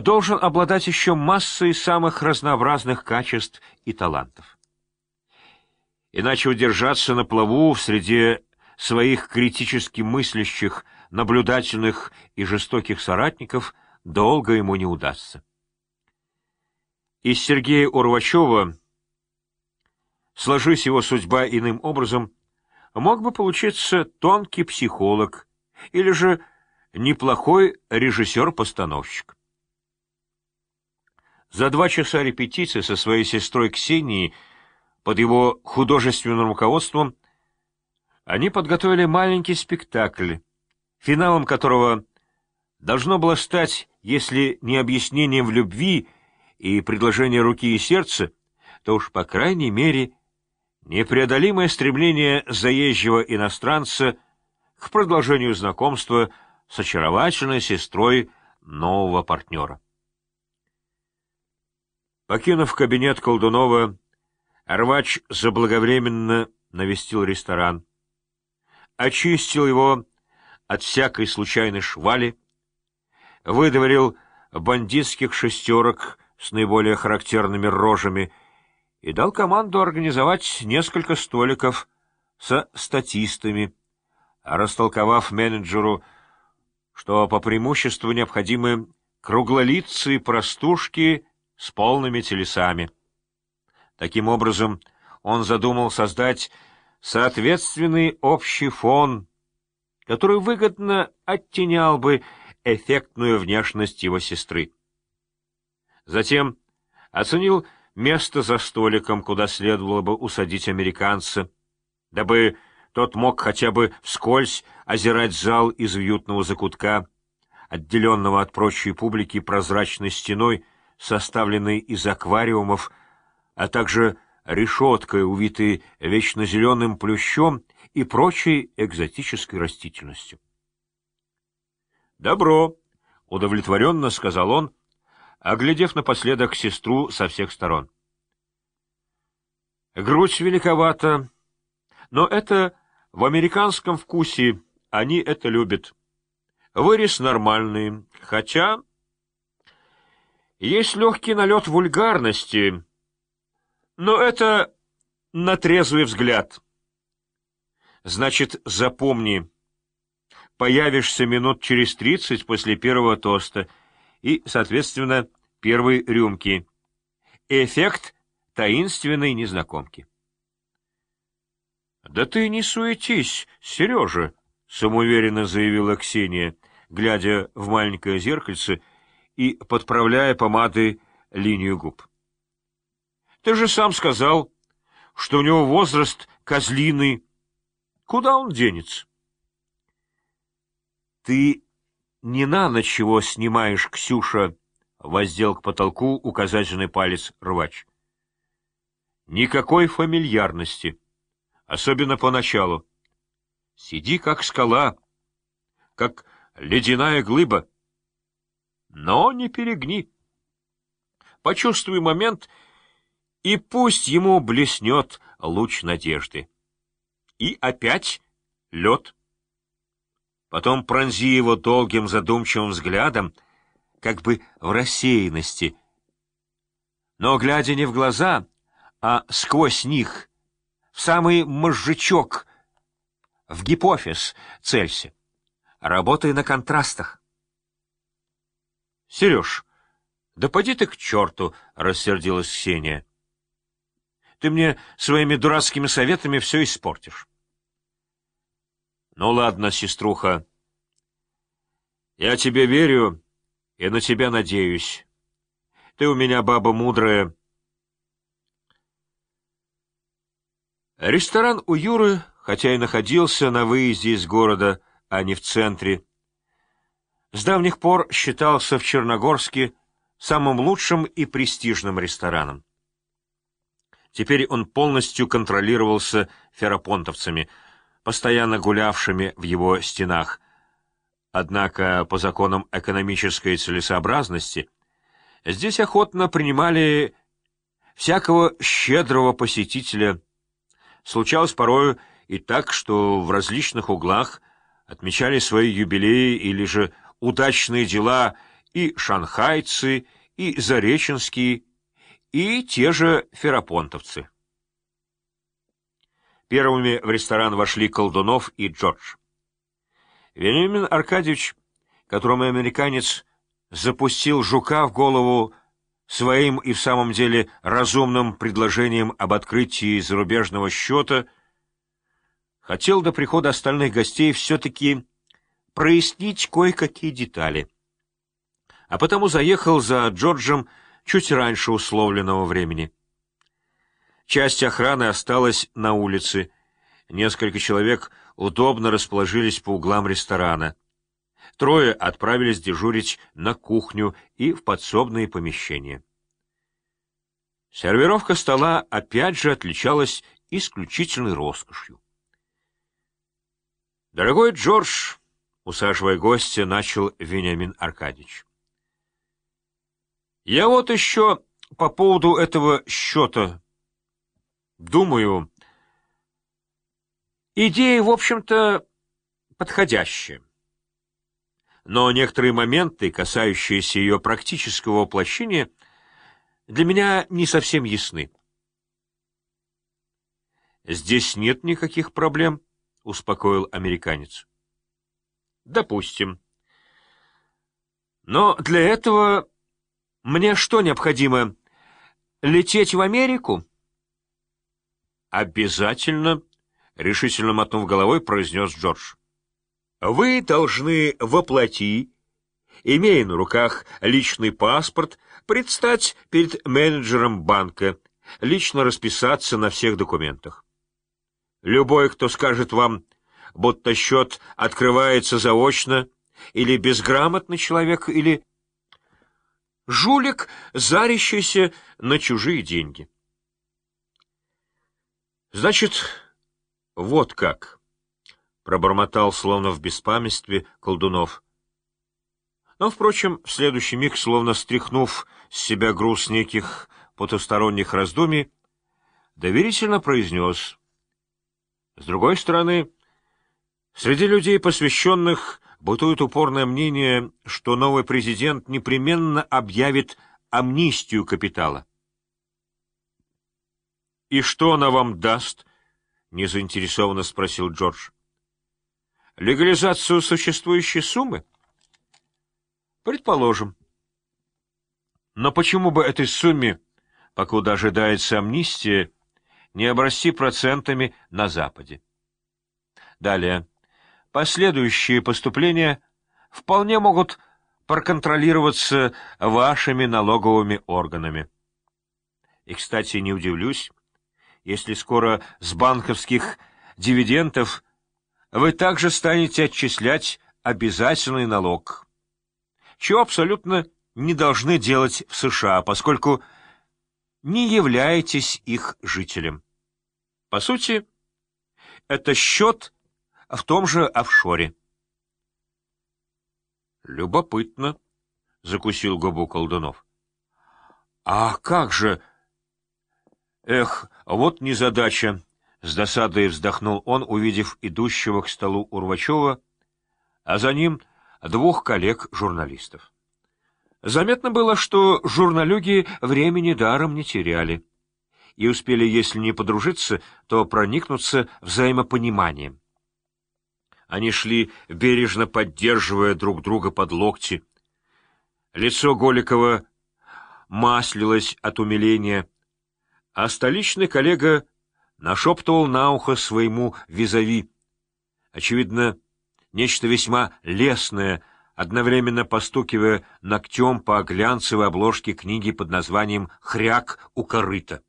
должен обладать еще массой самых разнообразных качеств и талантов. Иначе удержаться на плаву в среде своих критически мыслящих, наблюдательных и жестоких соратников долго ему не удастся. Из Сергея Урвачева, сложись его судьба иным образом, мог бы получиться тонкий психолог или же неплохой режиссер-постановщик. За два часа репетиции со своей сестрой Ксенией под его художественным руководством они подготовили маленький спектакль, финалом которого должно было стать, если не объяснением в любви и предложение руки и сердца, то уж, по крайней мере, непреодолимое стремление заезжего иностранца к продолжению знакомства с очаровательной сестрой нового партнера. Покинув кабинет Колдунова, Рвач заблаговременно навестил ресторан, очистил его от всякой случайной швали, выдворил бандитских шестерок с наиболее характерными рожами и дал команду организовать несколько столиков со статистами, растолковав менеджеру, что по преимуществу необходимы круглолицые простушки с полными телесами. Таким образом, он задумал создать соответственный общий фон, который выгодно оттенял бы эффектную внешность его сестры. Затем оценил место за столиком, куда следовало бы усадить американца, дабы тот мог хотя бы вскользь озирать зал из уютного закутка, отделенного от прочей публики прозрачной стеной, составленной из аквариумов, а также решеткой, увитой вечно зеленым плющом и прочей экзотической растительностью. «Добро», — удовлетворенно сказал он, оглядев напоследок сестру со всех сторон. «Грудь великовата, но это в американском вкусе, они это любят. Вырез нормальный, хотя есть легкий налет вульгарности, но это на трезвый взгляд. Значит, запомни, появишься минут через тридцать после первого тоста и, соответственно, первой рюмки. Эффект таинственной незнакомки. — Да ты не суетись, Сережа, — самоуверенно заявила Ксения, глядя в маленькое зеркальце и подправляя помадой линию губ. — Ты же сам сказал, что у него возраст козлиный. Куда он денется? — Ты не на ночь его снимаешь, Ксюша, — воздел к потолку указательный палец рвач. — Никакой фамильярности, особенно поначалу. Сиди как скала, как ледяная глыба. Но не перегни. Почувствуй момент, и пусть ему блеснет луч надежды. И опять лед. Потом пронзи его долгим задумчивым взглядом, как бы в рассеянности. Но, глядя не в глаза, а сквозь них, в самый мозжечок, в гипофиз целься. Работай на контрастах. — Сереж, да поди ты к черту, — рассердилась Ксения. — Ты мне своими дурацкими советами все испортишь. Ну ладно, сеструха. Я тебе верю и на тебя надеюсь. Ты у меня баба мудрая. Ресторан у Юры, хотя и находился на выезде из города, а не в центре, с давних пор считался в Черногорске самым лучшим и престижным рестораном. Теперь он полностью контролировался ферапонтовцами — постоянно гулявшими в его стенах. Однако, по законам экономической целесообразности, здесь охотно принимали всякого щедрого посетителя. Случалось порою и так, что в различных углах отмечали свои юбилеи или же удачные дела и шанхайцы, и зареченские, и те же ферапонтовцы. Первыми в ресторан вошли Колдунов и Джордж. Вениамин Аркадьевич, которому американец запустил жука в голову своим и в самом деле разумным предложением об открытии зарубежного счета, хотел до прихода остальных гостей все-таки прояснить кое-какие детали. А потому заехал за Джорджем чуть раньше условленного времени. Часть охраны осталась на улице. Несколько человек удобно расположились по углам ресторана. Трое отправились дежурить на кухню и в подсобные помещения. Сервировка стола опять же отличалась исключительной роскошью. «Дорогой Джордж», — усаживая гостя, начал Вениамин Аркадьевич, — «я вот еще по поводу этого счета думаю. Идея, в общем-то, подходящая но некоторые моменты, касающиеся ее практического воплощения, для меня не совсем ясны. «Здесь нет никаких проблем», — успокоил американец. «Допустим. Но для этого мне что необходимо? Лететь в Америку?» «Обязательно», — решительно мотнув головой, произнес Джордж. Вы должны воплоти, имея на руках личный паспорт, предстать перед менеджером банка, лично расписаться на всех документах. Любой, кто скажет вам, будто счет открывается заочно, или безграмотный человек, или жулик, зарящийся на чужие деньги. Значит, вот как. — пробормотал, словно в беспамятстве, колдунов. Но, впрочем, в следующий миг, словно стряхнув с себя груз неких потусторонних раздумий, доверительно произнес. С другой стороны, среди людей, посвященных, бытует упорное мнение, что новый президент непременно объявит амнистию капитала. «И что она вам даст?» — незаинтересованно спросил Джордж. Легализацию существующей суммы? Предположим. Но почему бы этой сумме, покуда ожидается амнистия, не обрасти процентами на Западе? Далее. Последующие поступления вполне могут проконтролироваться вашими налоговыми органами. И, кстати, не удивлюсь, если скоро с банковских дивидендов вы также станете отчислять обязательный налог, чего абсолютно не должны делать в США, поскольку не являетесь их жителем. По сути, это счет в том же офшоре. Любопытно, — закусил губу колдунов. А как же... Эх, вот незадача. С досадой вздохнул он, увидев идущего к столу Урвачева, а за ним двух коллег-журналистов. Заметно было, что журналюги времени даром не теряли и успели, если не подружиться, то проникнуться взаимопониманием. Они шли, бережно поддерживая друг друга под локти. Лицо Голикова маслилось от умиления, а столичный коллега нашептывал на ухо своему визави. Очевидно, нечто весьма лесное, одновременно постукивая ногтем по глянцевой обложке книги под названием «Хряк у корыта».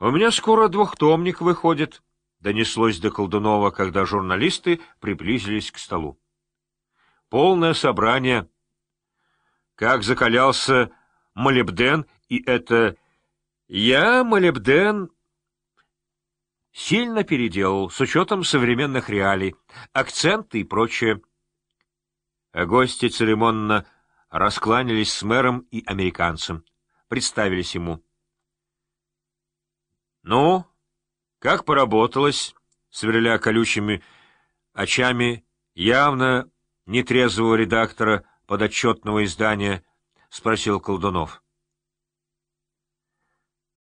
«У меня скоро двухтомник выходит», — донеслось до Колдунова, когда журналисты приблизились к столу. «Полное собрание. Как закалялся молибден, и это я молебден сильно переделал, с учетом современных реалий, акценты и прочее. Гости церемонно раскланялись с мэром и американцем, представились ему. — Ну, как поработалось? — сверля колючими очами, явно нетрезвого редактора подотчетного издания? — спросил Колдунов.